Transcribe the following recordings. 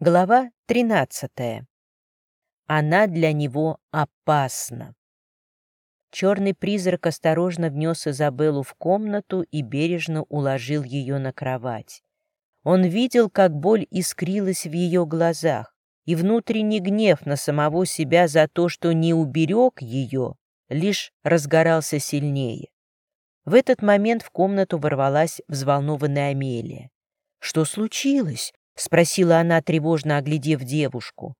Глава 13. Она для него опасна. Черный призрак осторожно внес Изабеллу в комнату и бережно уложил ее на кровать. Он видел, как боль искрилась в ее глазах, и внутренний гнев на самого себя за то, что не уберег ее, лишь разгорался сильнее. В этот момент в комнату ворвалась взволнованная Амелия. «Что случилось?» — спросила она, тревожно оглядев девушку.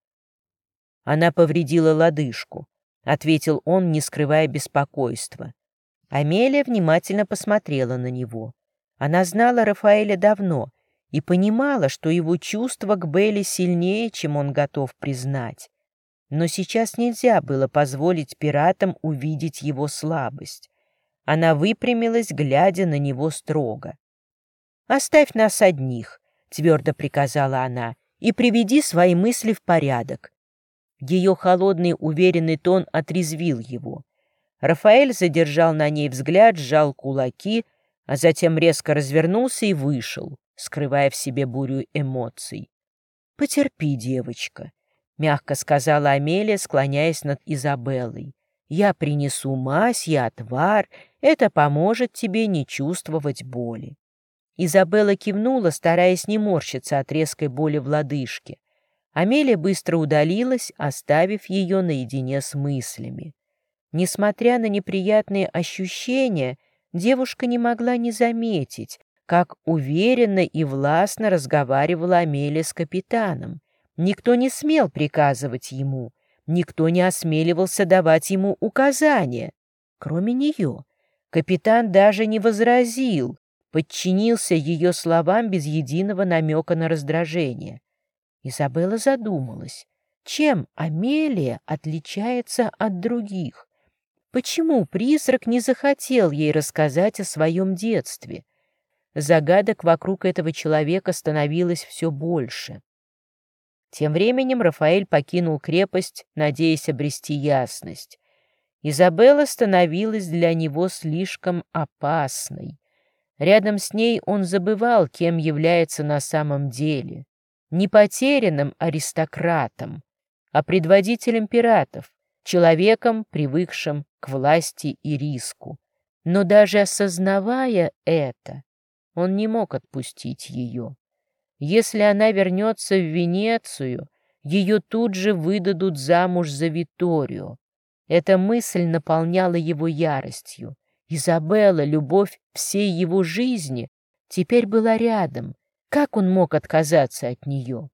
Она повредила лодыжку, — ответил он, не скрывая беспокойства. Амелия внимательно посмотрела на него. Она знала Рафаэля давно и понимала, что его чувство к Белли сильнее, чем он готов признать. Но сейчас нельзя было позволить пиратам увидеть его слабость. Она выпрямилась, глядя на него строго. «Оставь нас одних», — твердо приказала она, — «и приведи свои мысли в порядок. Ее холодный уверенный тон отрезвил его. Рафаэль задержал на ней взгляд, сжал кулаки, а затем резко развернулся и вышел, скрывая в себе бурю эмоций. «Потерпи, девочка», — мягко сказала Амелия, склоняясь над Изабеллой. «Я принесу мазь и отвар, это поможет тебе не чувствовать боли». Изабелла кивнула, стараясь не морщиться от резкой боли в лодыжке. Амелия быстро удалилась, оставив ее наедине с мыслями. Несмотря на неприятные ощущения, девушка не могла не заметить, как уверенно и властно разговаривала Амелия с капитаном. Никто не смел приказывать ему, никто не осмеливался давать ему указания, кроме нее. Капитан даже не возразил, подчинился ее словам без единого намека на раздражение. Изабелла задумалась, чем Амелия отличается от других? Почему призрак не захотел ей рассказать о своем детстве? Загадок вокруг этого человека становилось все больше. Тем временем Рафаэль покинул крепость, надеясь обрести ясность. Изабелла становилась для него слишком опасной. Рядом с ней он забывал, кем является на самом деле не потерянным аристократом, а предводителем пиратов, человеком, привыкшим к власти и риску. Но даже осознавая это, он не мог отпустить ее. Если она вернется в Венецию, ее тут же выдадут замуж за Виторию. Эта мысль наполняла его яростью. Изабелла, любовь всей его жизни, теперь была рядом, как он мог отказаться от нее?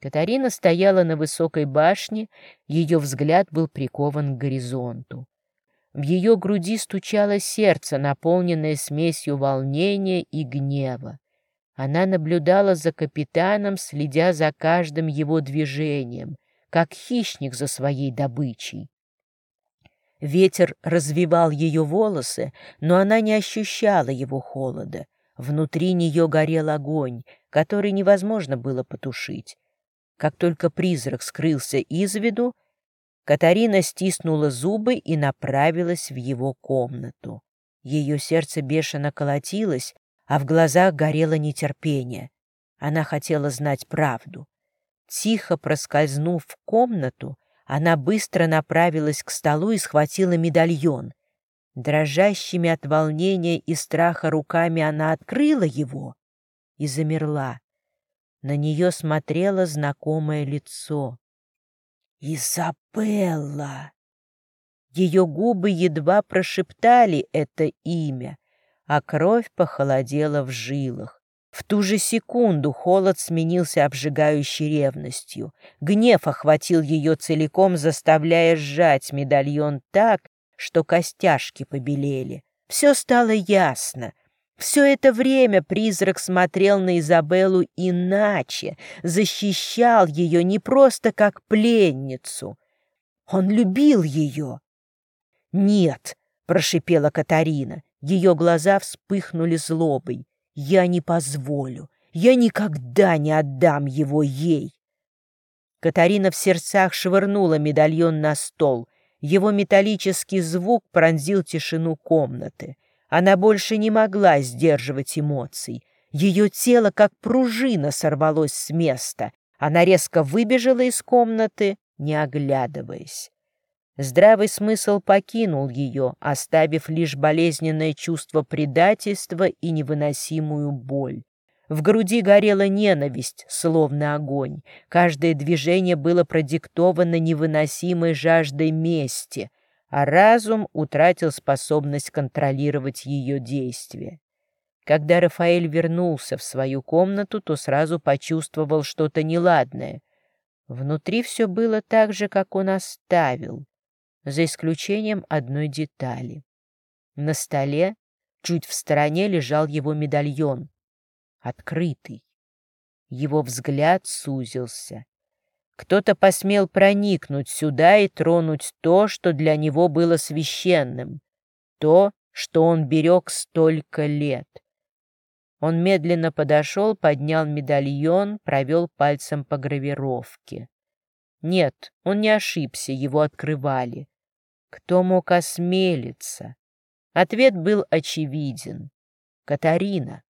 Катарина стояла на высокой башне, ее взгляд был прикован к горизонту. В ее груди стучало сердце, наполненное смесью волнения и гнева. Она наблюдала за капитаном, следя за каждым его движением, как хищник за своей добычей. Ветер развивал ее волосы, но она не ощущала его холода. Внутри нее горел огонь, который невозможно было потушить. Как только призрак скрылся из виду, Катарина стиснула зубы и направилась в его комнату. Ее сердце бешено колотилось, а в глазах горело нетерпение. Она хотела знать правду. Тихо проскользнув в комнату, она быстро направилась к столу и схватила медальон. Дрожащими от волнения и страха руками она открыла его и замерла. На нее смотрело знакомое лицо. «Изабелла!» Ее губы едва прошептали это имя, а кровь похолодела в жилах. В ту же секунду холод сменился обжигающей ревностью. Гнев охватил ее целиком, заставляя сжать медальон так, что костяшки побелели. Все стало ясно. Все это время призрак смотрел на Изабеллу иначе, защищал ее не просто как пленницу. Он любил ее. «Нет», — прошипела Катарина, ее глаза вспыхнули злобой. «Я не позволю, я никогда не отдам его ей». Катарина в сердцах швырнула медальон на стол — его металлический звук пронзил тишину комнаты. Она больше не могла сдерживать эмоций. Ее тело, как пружина, сорвалось с места. Она резко выбежала из комнаты, не оглядываясь. Здравый смысл покинул ее, оставив лишь болезненное чувство предательства и невыносимую боль. В груди горела ненависть, словно огонь. Каждое движение было продиктовано невыносимой жаждой мести, а разум утратил способность контролировать ее действия. Когда Рафаэль вернулся в свою комнату, то сразу почувствовал что-то неладное. Внутри все было так же, как он оставил, за исключением одной детали. На столе, чуть в стороне, лежал его медальон, открытый. Его взгляд сузился. Кто-то посмел проникнуть сюда и тронуть то, что для него было священным, то, что он берег столько лет. Он медленно подошел, поднял медальон, провел пальцем по гравировке. Нет, он не ошибся, его открывали. Кто мог осмелиться? Ответ был очевиден. Катарина.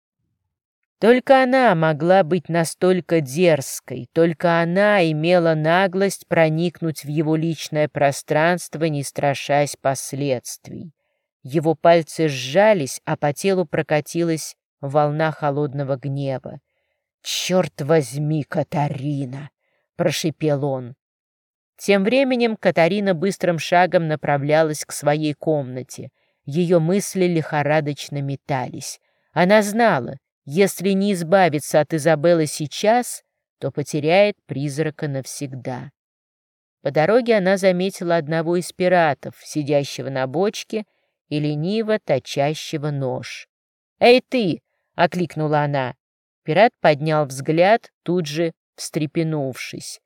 Только она могла быть настолько дерзкой, только она имела наглость проникнуть в его личное пространство, не страшась последствий. Его пальцы сжались, а по телу прокатилась волна холодного гнева. «Черт возьми, Катарина!» — прошипел он. Тем временем Катарина быстрым шагом направлялась к своей комнате. Ее мысли лихорадочно метались. Она знала, если не избавиться от Изабеллы сейчас, то потеряет призрака навсегда. По дороге она заметила одного из пиратов, сидящего на бочке и лениво точащего нож. «Эй ты!» — окликнула она. Пират поднял взгляд, тут же встрепенувшись.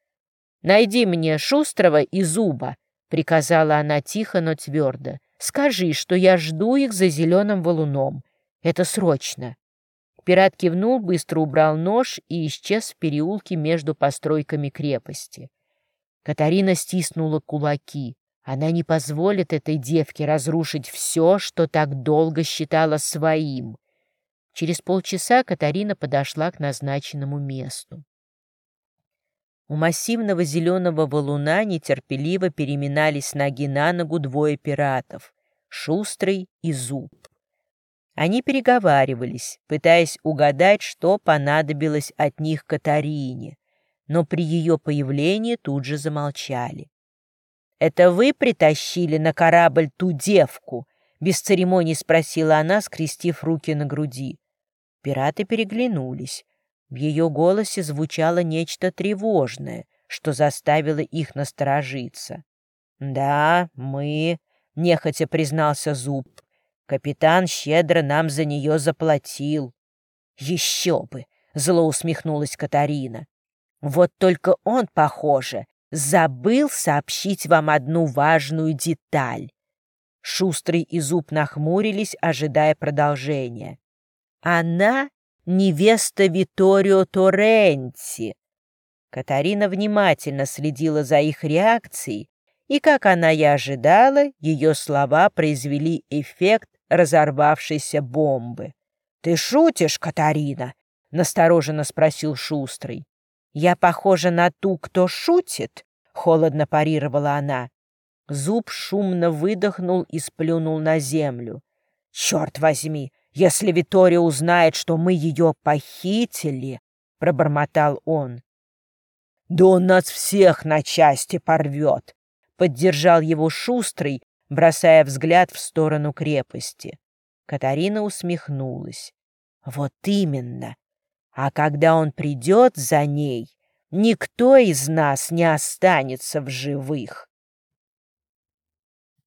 «Найди мне Шустрого и Зуба», — приказала она тихо, но твердо. «Скажи, что я жду их за зеленым валуном. Это срочно». Пират кивнул, быстро убрал нож и исчез в переулке между постройками крепости. Катарина стиснула кулаки. Она не позволит этой девке разрушить все, что так долго считала своим. Через полчаса Катарина подошла к назначенному месту. У массивного зеленого валуна нетерпеливо переминались ноги на ногу двое пиратов — Шустрый и Зуб. Они переговаривались, пытаясь угадать, что понадобилось от них Катарине, но при ее появлении тут же замолчали. «Это вы притащили на корабль ту девку?» — без церемоний спросила она, скрестив руки на груди. Пираты переглянулись. В ее голосе звучало нечто тревожное, что заставило их насторожиться. «Да, мы», — нехотя признался Зуб. «Капитан щедро нам за нее заплатил». «Еще бы!» — зло усмехнулась Катарина. «Вот только он, похоже, забыл сообщить вам одну важную деталь». Шустрый и Зуб нахмурились, ожидая продолжения. Она невеста Виторио Торренти. Катарина внимательно следила за их реакцией, и, как она и ожидала, ее слова произвели эффект разорвавшейся бомбы. «Ты шутишь, Катарина?» — настороженно спросил Шустрый. «Я похожа на ту, кто шутит?» — холодно парировала она. Зуб шумно выдохнул и сплюнул на землю. «Черт возьми! Если Витория узнает, что мы ее похитили, — пробормотал он. — Да он нас всех на части порвет, — поддержал его Шустрый, бросая взгляд в сторону крепости. Катарина усмехнулась. — Вот именно. А когда он придет за ней, никто из нас не останется в живых.